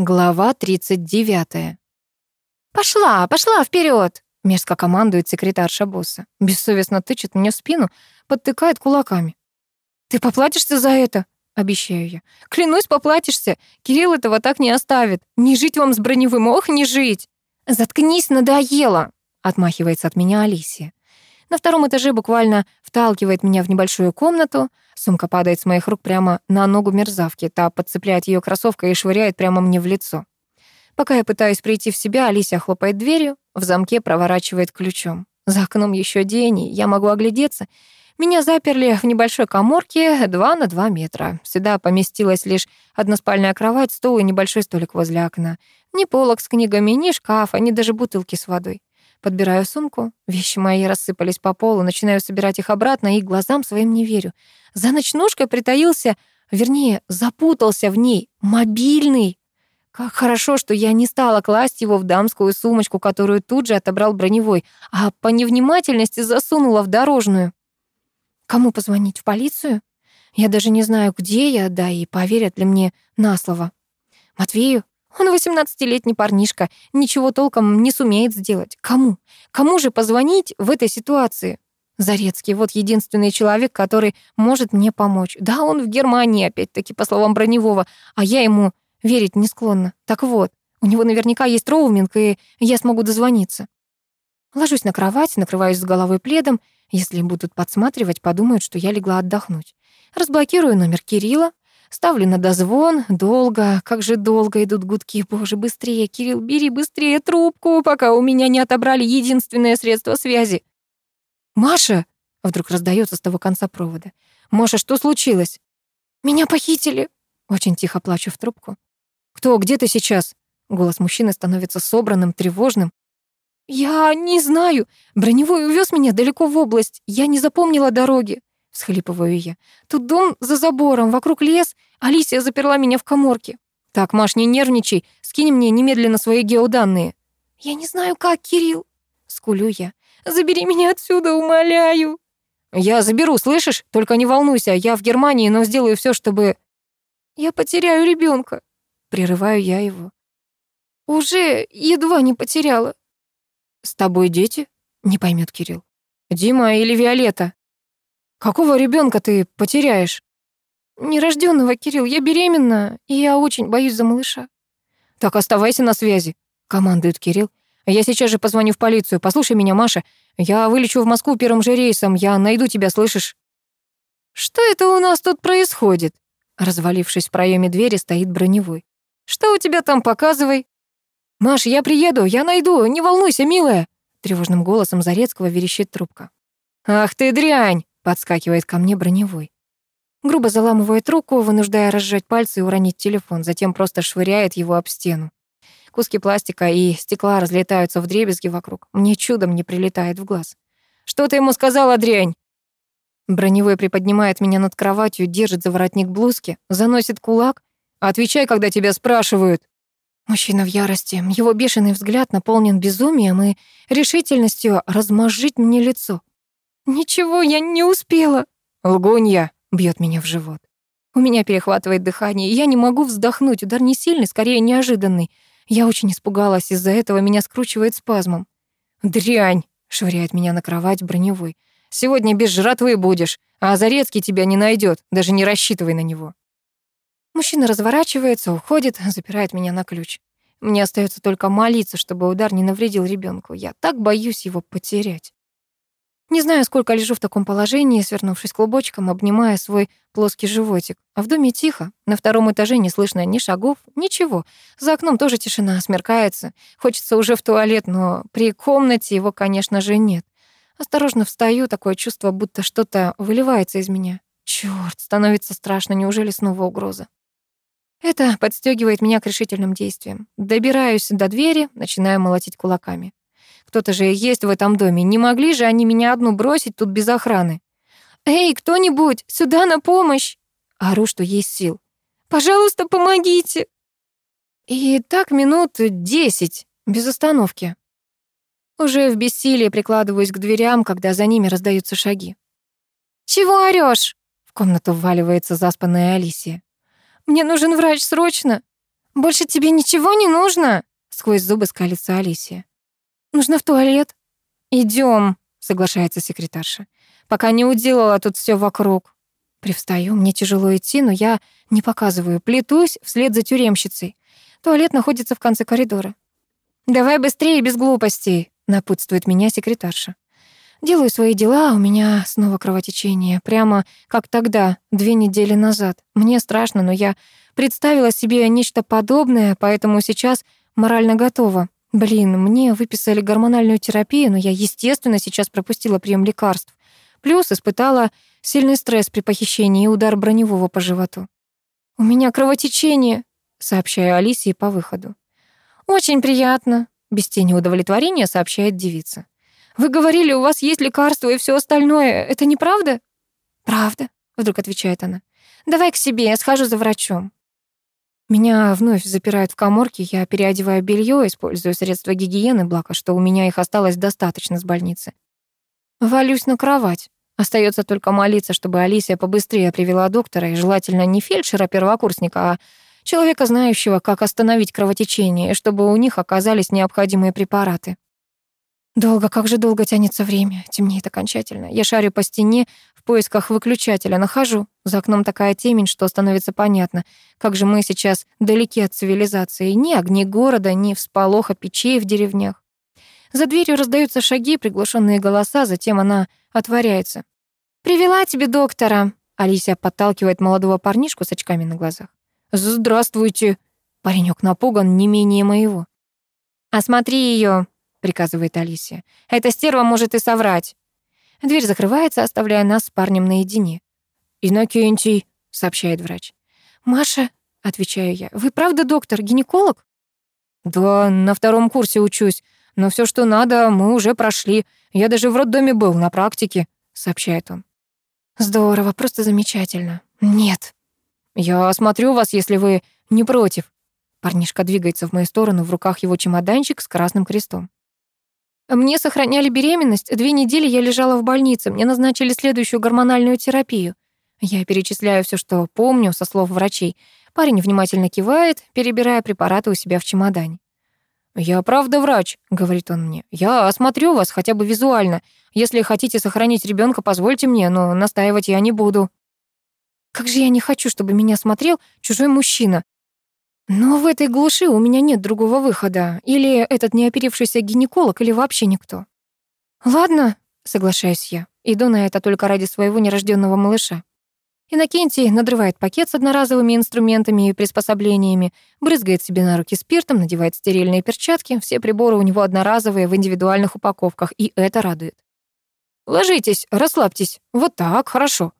Глава 39. «Пошла, пошла вперед! мерзко командует секретарша босса. Бессовестно тычет мне в спину, подтыкает кулаками. «Ты поплатишься за это?» — обещаю я. «Клянусь, поплатишься. Кирилл этого так не оставит. Не жить вам с броневым, ох, не жить!» «Заткнись, надоело!» — отмахивается от меня Алисия. На втором этаже буквально вталкивает меня в небольшую комнату. Сумка падает с моих рук прямо на ногу мерзавки. Та подцепляет ее кроссовкой и швыряет прямо мне в лицо. Пока я пытаюсь прийти в себя, Алисия хлопает дверью, в замке проворачивает ключом. За окном еще день, и я могу оглядеться. Меня заперли в небольшой коморке 2 на 2 метра. Сюда поместилась лишь односпальная кровать, стол и небольшой столик возле окна. Ни полок с книгами, ни шкафа, ни даже бутылки с водой. Подбираю сумку, вещи мои рассыпались по полу, начинаю собирать их обратно и глазам своим не верю. За ночнушкой притаился, вернее, запутался в ней мобильный. Как хорошо, что я не стала класть его в дамскую сумочку, которую тут же отобрал броневой, а по невнимательности засунула в дорожную. Кому позвонить? В полицию? Я даже не знаю, где я, да и поверят ли мне на слово. Матвею? Он восемнадцатилетний парнишка, ничего толком не сумеет сделать. Кому? Кому же позвонить в этой ситуации? Зарецкий, вот единственный человек, который может мне помочь. Да, он в Германии, опять-таки, по словам Броневого, а я ему верить не склонна. Так вот, у него наверняка есть роуминг, и я смогу дозвониться. Ложусь на кровать, накрываюсь с головой пледом. Если будут подсматривать, подумают, что я легла отдохнуть. Разблокирую номер Кирилла, Ставлю на дозвон. Долго, как же долго идут гудки. Боже, быстрее, Кирилл, бери быстрее трубку, пока у меня не отобрали единственное средство связи. «Маша!» — вдруг раздается с того конца провода. «Маша, что случилось?» «Меня похитили!» Очень тихо плачу в трубку. «Кто? Где ты сейчас?» Голос мужчины становится собранным, тревожным. «Я не знаю. Броневой увез меня далеко в область. Я не запомнила дороги всхлипываю я. «Тут дом за забором, вокруг лес. Алисия заперла меня в коморке». «Так, Маш, не нервничай. Скинь мне немедленно свои геоданные». «Я не знаю, как, Кирилл». Скулю я. «Забери меня отсюда, умоляю». «Я заберу, слышишь? Только не волнуйся, я в Германии, но сделаю все, чтобы...» «Я потеряю ребенка. Прерываю я его. «Уже едва не потеряла». «С тобой дети?» — не поймет Кирилл. «Дима или Виолетта?» Какого ребенка ты потеряешь? Нерожденного, Кирилл, я беременна, и я очень боюсь за малыша. Так оставайся на связи, командует Кирилл. Я сейчас же позвоню в полицию. Послушай меня, Маша. Я вылечу в Москву первым же рейсом. Я найду тебя, слышишь? Что это у нас тут происходит? Развалившись в проеме двери, стоит броневой. Что у тебя там, показывай. Маш, я приеду, я найду, не волнуйся, милая. Тревожным голосом Зарецкого верещит трубка. Ах ты дрянь! Подскакивает ко мне броневой. Грубо заламывает руку, вынуждая разжать пальцы и уронить телефон, затем просто швыряет его об стену. Куски пластика и стекла разлетаются в дребезги вокруг. Мне чудом не прилетает в глаз. «Что ты ему сказала, дрянь?» Броневой приподнимает меня над кроватью, держит за воротник блузки, заносит кулак. «Отвечай, когда тебя спрашивают». Мужчина в ярости. Его бешеный взгляд наполнен безумием и решительностью размозжить мне лицо. «Ничего, я не успела». «Лгунья!» — бьет меня в живот. У меня перехватывает дыхание, я не могу вздохнуть. Удар не сильный, скорее неожиданный. Я очень испугалась, из-за этого меня скручивает спазмом. «Дрянь!» — швыряет меня на кровать броневой. «Сегодня без жратвы будешь, а Зарецкий тебя не найдет, даже не рассчитывай на него». Мужчина разворачивается, уходит, запирает меня на ключ. Мне остается только молиться, чтобы удар не навредил ребенку. Я так боюсь его потерять. Не знаю, сколько лежу в таком положении, свернувшись клубочком, обнимая свой плоский животик. А в доме тихо. На втором этаже не слышно ни шагов, ничего. За окном тоже тишина, смеркается. Хочется уже в туалет, но при комнате его, конечно же, нет. Осторожно встаю, такое чувство, будто что-то выливается из меня. Чёрт, становится страшно, неужели снова угроза? Это подстегивает меня к решительным действиям. Добираюсь до двери, начинаю молотить кулаками. Кто-то же есть в этом доме. Не могли же они меня одну бросить тут без охраны? «Эй, кто-нибудь, сюда на помощь!» Ору, что есть сил. «Пожалуйста, помогите!» И так минут десять, без остановки. Уже в бессилии прикладываюсь к дверям, когда за ними раздаются шаги. «Чего орёшь?» В комнату вваливается заспанная Алисия. «Мне нужен врач срочно!» «Больше тебе ничего не нужно?» — сквозь зубы скалится Алисия. «Нужно в туалет». Идем, соглашается секретарша. «Пока не уделала тут все вокруг». Привстаю, мне тяжело идти, но я не показываю, плетусь вслед за тюремщицей. Туалет находится в конце коридора. «Давай быстрее, без глупостей», — напутствует меня секретарша. Делаю свои дела, а у меня снова кровотечение. Прямо как тогда, две недели назад. Мне страшно, но я представила себе нечто подобное, поэтому сейчас морально готова. Блин, мне выписали гормональную терапию, но я, естественно, сейчас пропустила прием лекарств. Плюс испытала сильный стресс при похищении и удар броневого по животу. «У меня кровотечение», — сообщаю Алисе по выходу. «Очень приятно», — без тени удовлетворения сообщает девица. «Вы говорили, у вас есть лекарства и все остальное. Это неправда?» «Правда», — вдруг отвечает она. «Давай к себе, я схожу за врачом». Меня вновь запирают в каморке, я переодеваю белье, использую средства гигиены, благо, что у меня их осталось достаточно с больницы. Валюсь на кровать. Остается только молиться, чтобы Алисия побыстрее привела доктора, и желательно не фельдшера-первокурсника, а человека, знающего, как остановить кровотечение, и чтобы у них оказались необходимые препараты. Долго, как же долго тянется время. Темнеет окончательно. Я шарю по стене поисках выключателя. Нахожу. За окном такая темень, что становится понятно, как же мы сейчас далеки от цивилизации. Ни огней города, ни всполоха печей в деревнях. За дверью раздаются шаги, приглушенные голоса, затем она отворяется. «Привела тебе доктора!» Алисия подталкивает молодого парнишку с очками на глазах. «Здравствуйте!» Паренек напуган не менее моего. «Осмотри ее, приказывает Алисия. «Эта стерва может и соврать». Дверь закрывается, оставляя нас с парнем наедине. «Иннокентий», — сообщает врач. «Маша», — отвечаю я, — «вы правда доктор, гинеколог?» «Да, на втором курсе учусь, но все, что надо, мы уже прошли. Я даже в роддоме был на практике», — сообщает он. «Здорово, просто замечательно. Нет». «Я осмотрю вас, если вы не против». Парнишка двигается в мою сторону, в руках его чемоданчик с красным крестом. Мне сохраняли беременность, две недели я лежала в больнице, мне назначили следующую гормональную терапию. Я перечисляю все, что помню со слов врачей. Парень внимательно кивает, перебирая препараты у себя в чемодане. «Я правда врач», — говорит он мне. «Я осмотрю вас хотя бы визуально. Если хотите сохранить ребенка, позвольте мне, но настаивать я не буду». Как же я не хочу, чтобы меня смотрел чужой мужчина. Но в этой глуши у меня нет другого выхода. Или этот неоперившийся гинеколог, или вообще никто. Ладно, соглашаюсь я. Иду на это только ради своего нерожденного малыша. Иннокентий надрывает пакет с одноразовыми инструментами и приспособлениями, брызгает себе на руки спиртом, надевает стерильные перчатки. Все приборы у него одноразовые в индивидуальных упаковках, и это радует. «Ложитесь, расслабьтесь. Вот так, хорошо».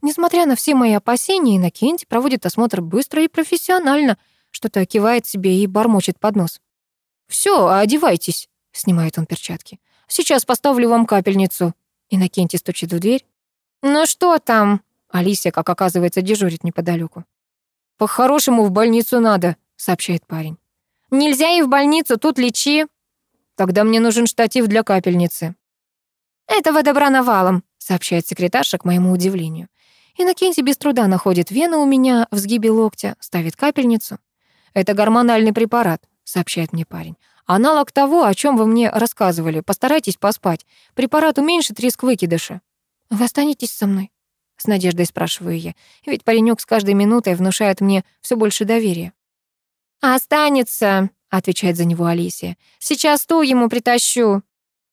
Несмотря на все мои опасения, Иннокентий проводит осмотр быстро и профессионально — что-то кивает себе и бормочет под нос. «Всё, одевайтесь», — снимает он перчатки. «Сейчас поставлю вам капельницу». Иннокентий стучит в дверь. «Ну что там?» Алисия, как оказывается, дежурит неподалеку. «По-хорошему в больницу надо», — сообщает парень. «Нельзя и в больницу, тут лечи». «Тогда мне нужен штатив для капельницы». «Этого добра навалом», — сообщает секретарша к моему удивлению. Иннокентий без труда находит вену у меня в сгибе локтя, ставит капельницу. «Это гормональный препарат», — сообщает мне парень. «Аналог того, о чем вы мне рассказывали. Постарайтесь поспать. Препарат уменьшит риск выкидыша». «Вы останетесь со мной?» — с надеждой спрашиваю я. Ведь паренек с каждой минутой внушает мне все больше доверия. «Останется», — отвечает за него Алисия. «Сейчас ту ему притащу».